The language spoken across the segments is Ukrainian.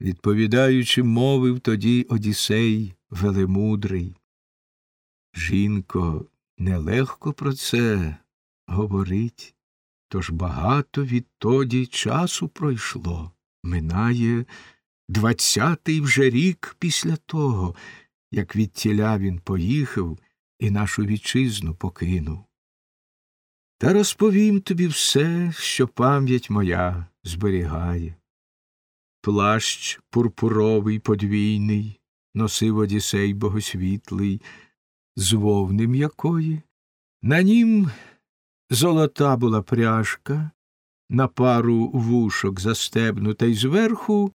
Відповідаючи, мовив тоді Одіссей велемудрий. Жінко, нелегко про це говорить, тож багато відтоді часу пройшло. Минає двадцятий вже рік після того, як від тіля він поїхав і нашу вітчизну покинув. Та розповім тобі все, що пам'ять моя зберігає. Плащ пурпуровий подвійний носив Одісей богосвітлий, з вовни м'якої. На нім золота була пряжка, на пару вушок застебнута й зверху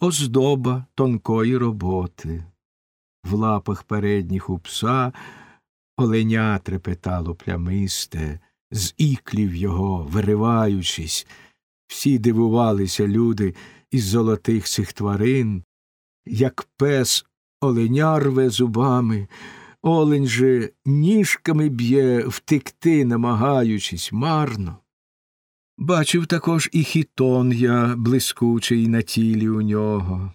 оздоба тонкої роботи. В лапах передніх у пса оленя трепетало плямисте, з іклів його, вириваючись, всі дивувалися люди із золотих цих тварин, як пес оленя рве зубами, олень же ніжками б'є, втекти, намагаючись марно. Бачив також і хітон я блискучий на тілі у нього.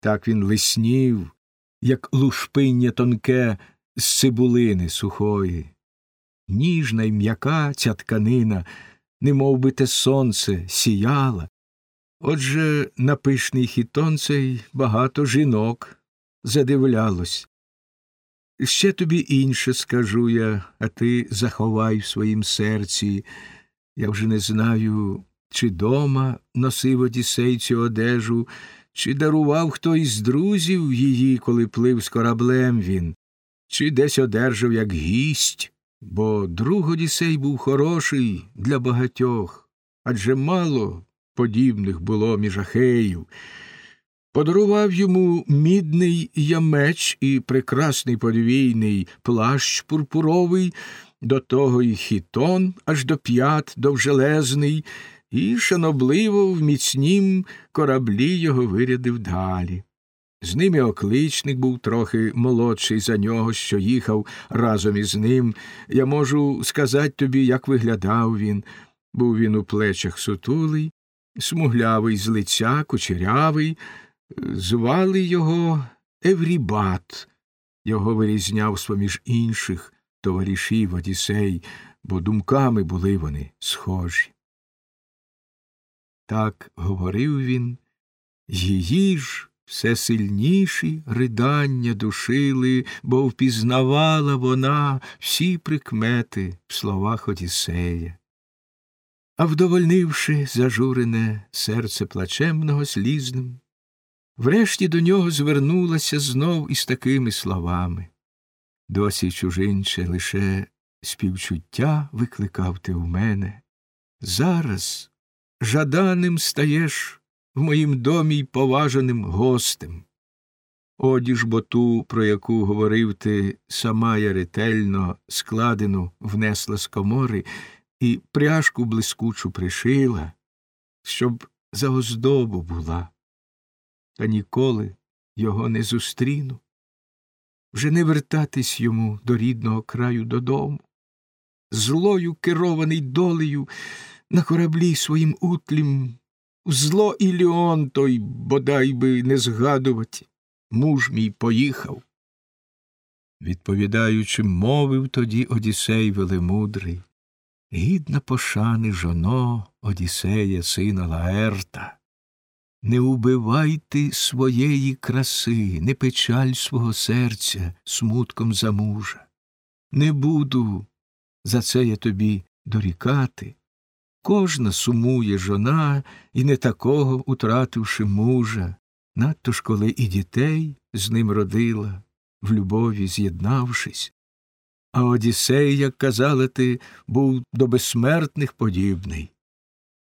Так він лиснів, як лушпиння тонке з цибулини сухої. Ніжна й м'яка ця тканина, немов би те сонце, сіяла. Отже, на пишний хітон цей багато жінок задивлялось. Ще тобі інше скажу я, а ти заховай в своїм серці. Я вже не знаю, чи дома носив Одіссей цю одежу, чи дарував хто із друзів її, коли плив з кораблем він, чи десь одержав як гість, бо друг Одіссей був хороший для багатьох, адже мало подібних було між Ахеїв. Подарував йому мідний ямеч і прекрасний подвійний плащ пурпуровий, до того й хітон аж до п'ят довжелезний, і шанобливо в міцнім кораблі його вирядив далі. З ними окличник був трохи молодший за нього, що їхав разом із ним. Я можу сказати тобі, як виглядав він. Був він у плечах сутулий, смуглявий з лиця, кучерявий, звали його Еврібат. Його вирізняв з поміж інших товаришів Одіссей, бо думками були вони схожі. Так говорив він, її ж все сильніші ридання душили, бо впізнавала вона всі прикмети в словах Одіссея. А вдовольнивши зажурене серце плачемного слізним, врешті до нього звернулася знов із такими словами Досі, чужинче, лише співчуття викликав ти в мене. Зараз жаданим стаєш в моїм домі й поважаним гостем. Одіж бо ту, про яку говорив ти, сама я ретельно складену внесла з комори і пряжку блискучу пришила, щоб за оздобу була, та ніколи його не зустріну вже не вертатись йому до рідного краю додому. Злою керований долею на кораблі своїм утлім, зло Іліон той бодай би не згадувати, муж мій поїхав. Відповідаючи, мовив тоді Одіссей велемудрий, гідна пошани жоно Одіссея, сина Лаерта. Не убивайте своєї краси, не печаль свого серця смутком за мужа. Не буду за це я тобі дорікати. Кожна сумує жона і не такого, утративши мужа, надто ж коли і дітей з ним родила, в любові з'єднавшись. А Одіссей, як казала ти, був до безсмертних подібний